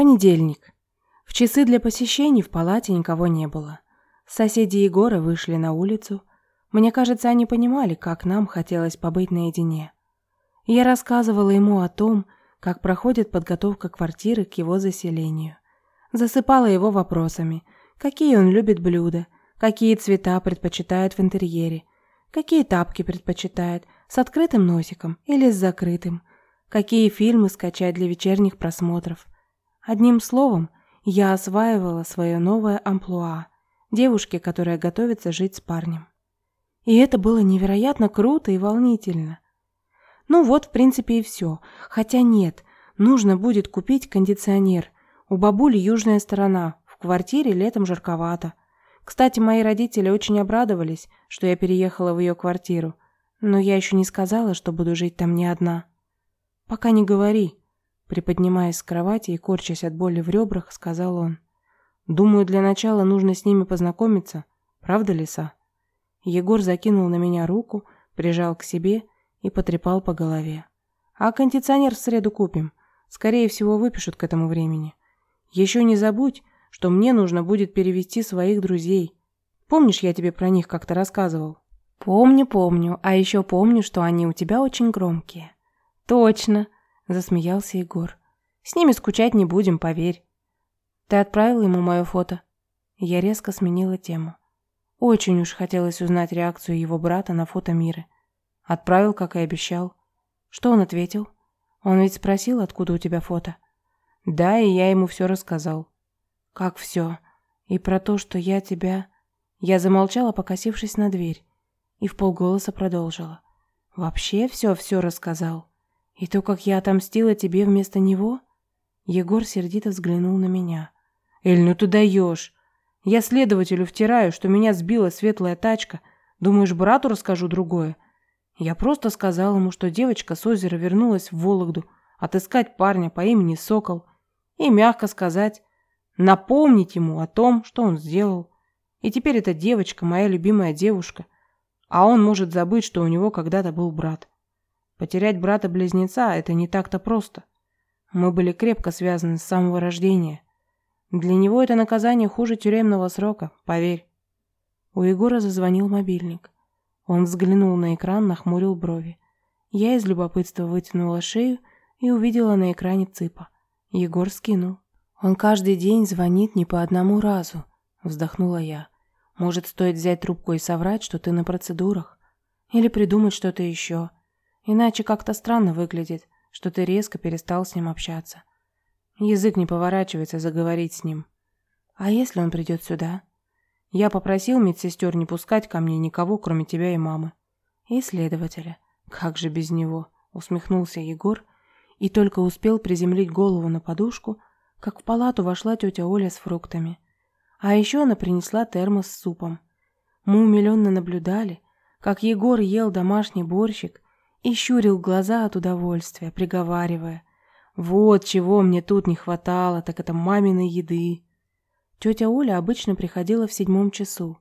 Понедельник. В часы для посещений в палате никого не было. Соседи Егора вышли на улицу. Мне кажется, они понимали, как нам хотелось побыть наедине. Я рассказывала ему о том, как проходит подготовка квартиры к его заселению. Засыпала его вопросами, какие он любит блюда, какие цвета предпочитает в интерьере, какие тапки предпочитает, с открытым носиком или с закрытым, какие фильмы скачать для вечерних просмотров. Одним словом, я осваивала свое новое амплуа девушки, которая готовится жить с парнем. И это было невероятно круто и волнительно. Ну вот, в принципе, и все. Хотя нет, нужно будет купить кондиционер. У бабули южная сторона, в квартире летом жарковато. Кстати, мои родители очень обрадовались, что я переехала в ее квартиру. Но я еще не сказала, что буду жить там не одна. «Пока не говори», — приподнимаясь с кровати и корчась от боли в ребрах, сказал он. «Думаю, для начала нужно с ними познакомиться. Правда, Лиса?» Егор закинул на меня руку, прижал к себе и потрепал по голове. «А кондиционер в среду купим. Скорее всего, выпишут к этому времени. Еще не забудь, что мне нужно будет перевести своих друзей. Помнишь, я тебе про них как-то рассказывал?» «Помню, помню. А еще помню, что они у тебя очень громкие». «Точно!» – засмеялся Егор. «С ними скучать не будем, поверь». «Ты отправил ему мое фото?» Я резко сменила тему. Очень уж хотелось узнать реакцию его брата на фото Миры. Отправил, как и обещал. Что он ответил? Он ведь спросил, откуда у тебя фото. Да, и я ему все рассказал. Как все? И про то, что я тебя... Я замолчала, покосившись на дверь, и в полголоса продолжила. Вообще все-все рассказал. И то, как я отомстила тебе вместо него? Егор сердито взглянул на меня. Эль, ну ты даешь. Я следователю втираю, что меня сбила светлая тачка. Думаешь, брату расскажу другое? Я просто сказал ему, что девочка с озера вернулась в Вологду отыскать парня по имени Сокол и мягко сказать, напомнить ему о том, что он сделал. И теперь эта девочка моя любимая девушка, а он может забыть, что у него когда-то был брат. Потерять брата-близнеца – это не так-то просто. Мы были крепко связаны с самого рождения. Для него это наказание хуже тюремного срока, поверь. У Егора зазвонил мобильник. Он взглянул на экран, нахмурил брови. Я из любопытства вытянула шею и увидела на экране цыпа. Егор скинул. «Он каждый день звонит не по одному разу», — вздохнула я. «Может, стоит взять трубку и соврать, что ты на процедурах? Или придумать что-то еще? Иначе как-то странно выглядит, что ты резко перестал с ним общаться. Язык не поворачивается заговорить с ним. А если он придет сюда?» Я попросил медсестер не пускать ко мне никого, кроме тебя и мамы. И следователя. Как же без него? Усмехнулся Егор и только успел приземлить голову на подушку, как в палату вошла тетя Оля с фруктами. А еще она принесла термос с супом. Мы умиленно наблюдали, как Егор ел домашний борщик и щурил глаза от удовольствия, приговаривая, «Вот чего мне тут не хватало, так это маминой еды». Тетя Оля обычно приходила в седьмом часу.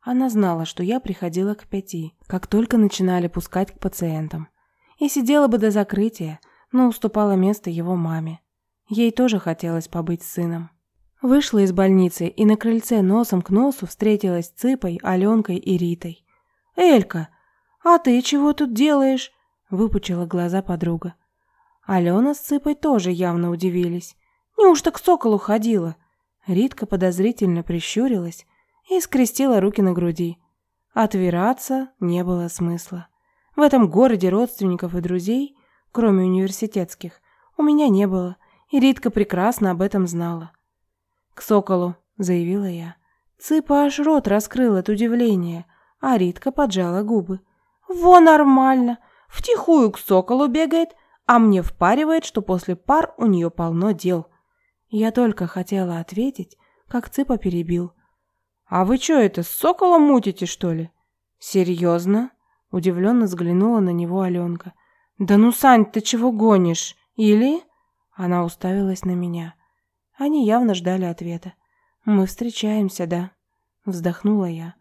Она знала, что я приходила к пяти, как только начинали пускать к пациентам. И сидела бы до закрытия, но уступала место его маме. Ей тоже хотелось побыть с сыном. Вышла из больницы и на крыльце носом к носу встретилась с Цыпой, Аленкой и Ритой. «Элька, а ты чего тут делаешь?» – выпучила глаза подруга. Алена с Цыпой тоже явно удивились. «Неужто к соколу ходила?» Ритка подозрительно прищурилась и скрестила руки на груди. Отвираться не было смысла. В этом городе родственников и друзей, кроме университетских, у меня не было, и Ритка прекрасно об этом знала. «К соколу», — заявила я. Цыпа аж рот раскрыл от удивления, а Ритка поджала губы. «Во нормально! Втихую к соколу бегает, а мне впаривает, что после пар у нее полно дел». Я только хотела ответить, как Цыпа перебил. «А вы что это, с соколом мутите, что ли?» «Серьезно?» – удивленно взглянула на него Аленка. «Да ну, Сань, ты чего гонишь? Или...» Она уставилась на меня. Они явно ждали ответа. «Мы встречаемся, да?» Вздохнула я.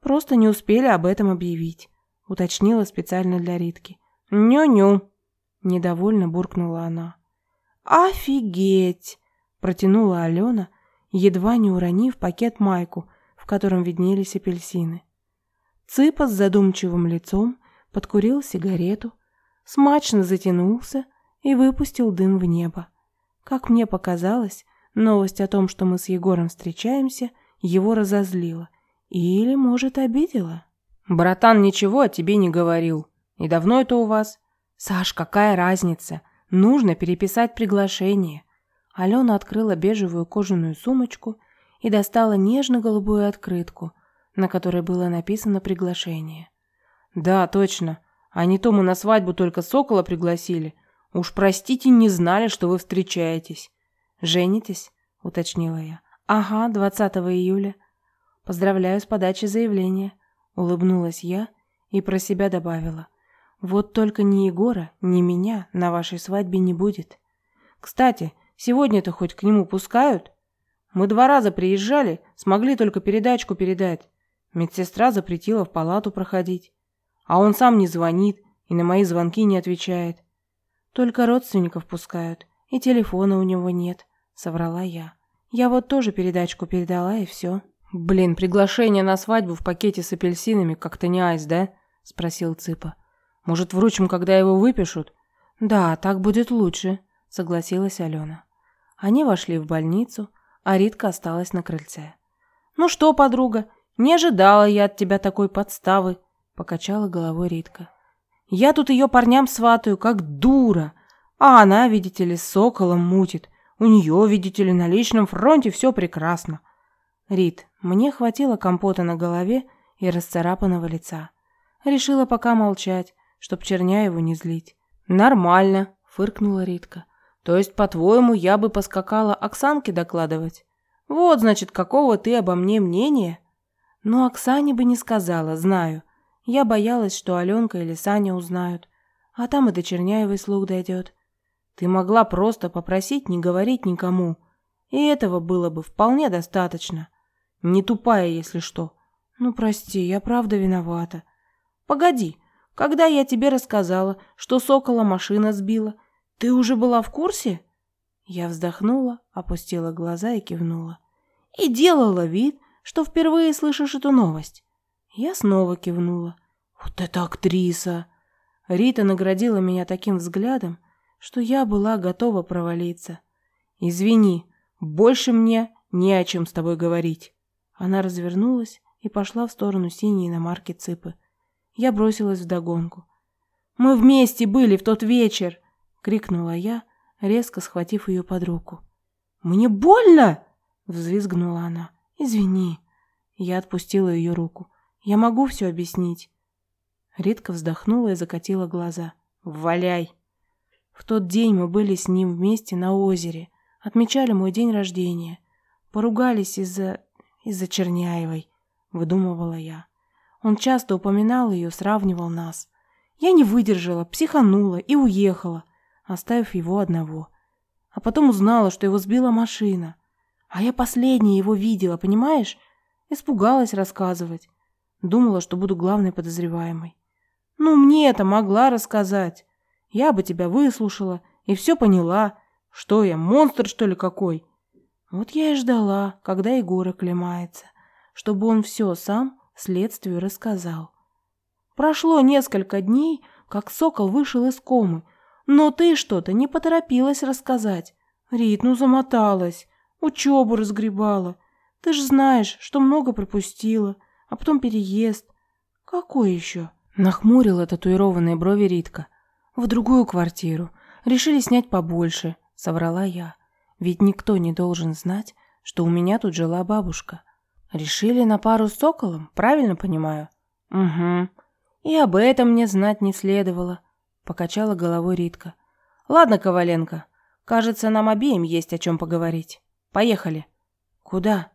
«Просто не успели об этом объявить», — уточнила специально для Ритки. «Ню-ню», — недовольно буркнула она. «Офигеть!» Протянула Алена, едва не уронив пакет-майку, в котором виднелись апельсины. Цыпа с задумчивым лицом подкурил сигарету, смачно затянулся и выпустил дым в небо. Как мне показалось, новость о том, что мы с Егором встречаемся, его разозлила. Или, может, обидела. «Братан ничего о тебе не говорил. И давно это у вас?» «Саш, какая разница? Нужно переписать приглашение». Алена открыла бежевую кожаную сумочку и достала нежно-голубую открытку, на которой было написано приглашение. «Да, точно. А не то мы на свадьбу только Сокола пригласили. Уж простите, не знали, что вы встречаетесь». «Женитесь?» — уточнила я. «Ага, 20 июля. Поздравляю с подачей заявления», — улыбнулась я и про себя добавила. «Вот только ни Егора, ни меня на вашей свадьбе не будет. Кстати, сегодня-то хоть к нему пускают?» Мы два раза приезжали, смогли только передачку передать. Медсестра запретила в палату проходить. А он сам не звонит и на мои звонки не отвечает. Только родственников пускают, и телефона у него нет, соврала я. Я вот тоже передачку передала, и все. Блин, приглашение на свадьбу в пакете с апельсинами как-то не айс, да? Спросил Цыпа. Может, вручим, когда его выпишут? Да, так будет лучше, согласилась Алена. Они вошли в больницу, а Ритка осталась на крыльце. «Ну что, подруга, не ожидала я от тебя такой подставы», — покачала головой Ритка. «Я тут ее парням сватаю, как дура, а она, видите ли, с соколом мутит. У нее, видите ли, на личном фронте все прекрасно». «Рит, мне хватило компота на голове и расцарапанного лица. Решила пока молчать, чтоб Черняеву не злить». «Нормально», — фыркнула Ритка. То есть, по-твоему, я бы поскакала Оксанке докладывать? Вот, значит, какого ты обо мне мнения? Ну, Оксане бы не сказала, знаю. Я боялась, что Аленка или Саня узнают. А там и до Черняевой слух дойдет. Ты могла просто попросить не говорить никому. И этого было бы вполне достаточно. Не тупая, если что. Ну, прости, я правда виновата. Погоди, когда я тебе рассказала, что сокола машина сбила, ты уже была в курсе? Я вздохнула, опустила глаза и кивнула. И делала вид, что впервые слышишь эту новость. Я снова кивнула. Вот это актриса! Рита наградила меня таким взглядом, что я была готова провалиться. Извини, больше мне не о чем с тобой говорить. Она развернулась и пошла в сторону синей иномарки Цыпы. Я бросилась вдогонку. Мы вместе были в тот вечер крикнула я, резко схватив ее под руку. «Мне больно!» — взвизгнула она. «Извини». Я отпустила ее руку. «Я могу все объяснить». Ритка вздохнула и закатила глаза. «Валяй!» В тот день мы были с ним вместе на озере. Отмечали мой день рождения. Поругались из-за... из-за Черняевой, выдумывала я. Он часто упоминал ее, сравнивал нас. Я не выдержала, психанула и уехала оставив его одного. А потом узнала, что его сбила машина. А я последняя его видела, понимаешь? Испугалась рассказывать. Думала, что буду главной подозреваемой. Ну, мне это могла рассказать. Я бы тебя выслушала и все поняла. Что я, монстр, что ли, какой? Вот я и ждала, когда Егор оклемается, чтобы он все сам следствию рассказал. Прошло несколько дней, как сокол вышел из комы, но ты что-то не поторопилась рассказать. Рит, ну замоталась, учебу разгребала. Ты ж знаешь, что много пропустила, а потом переезд. Какой еще? Нахмурила татуированные брови Ритка. В другую квартиру. Решили снять побольше, соврала я. Ведь никто не должен знать, что у меня тут жила бабушка. Решили на пару с соколом, правильно понимаю? Угу. И об этом мне знать не следовало. Покачала головой Ритка. Ладно, Коваленко. Кажется, нам обеим есть о чем поговорить. Поехали. Куда?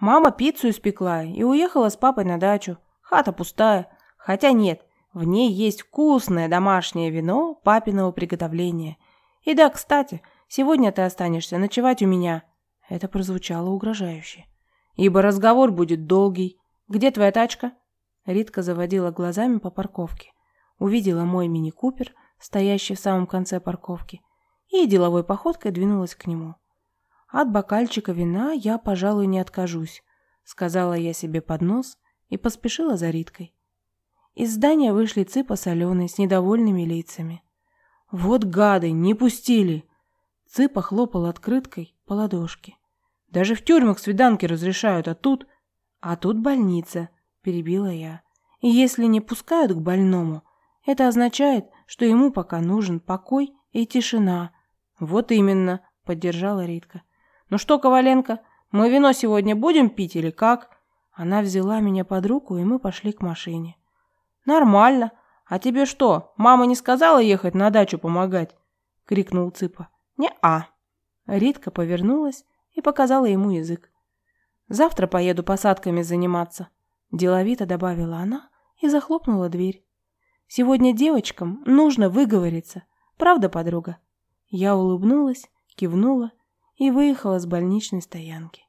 Мама пиццу испекла и уехала с папой на дачу. Хата пустая. Хотя нет, в ней есть вкусное домашнее вино папиного приготовления. И да, кстати, сегодня ты останешься ночевать у меня. Это прозвучало угрожающе. Ибо разговор будет долгий. Где твоя тачка? Ритка заводила глазами по парковке увидела мой мини-купер, стоящий в самом конце парковки, и деловой походкой двинулась к нему. От бокальчика вина я, пожалуй, не откажусь, сказала я себе под нос и поспешила за Риткой. Из здания вышли Цыпа с Аленой с недовольными лицами. «Вот гады, не пустили!» Цыпа хлопал открыткой по ладошке. «Даже в тюрьмах свиданки разрешают, а тут...» «А тут больница», — перебила я. «И если не пускают к больному, это означает, что ему пока нужен покой и тишина». «Вот именно», — поддержала Ритка. «Ну что, Коваленко, мы вино сегодня будем пить или как?» Она взяла меня под руку, и мы пошли к машине. «Нормально. А тебе что, мама не сказала ехать на дачу помогать?» — крикнул Цыпа. «Не-а». Ритка повернулась и показала ему язык. «Завтра поеду посадками заниматься», — деловито добавила она и захлопнула дверь. «Сегодня девочкам нужно выговориться. Правда, подруга?» Я улыбнулась, кивнула и выехала с больничной стоянки.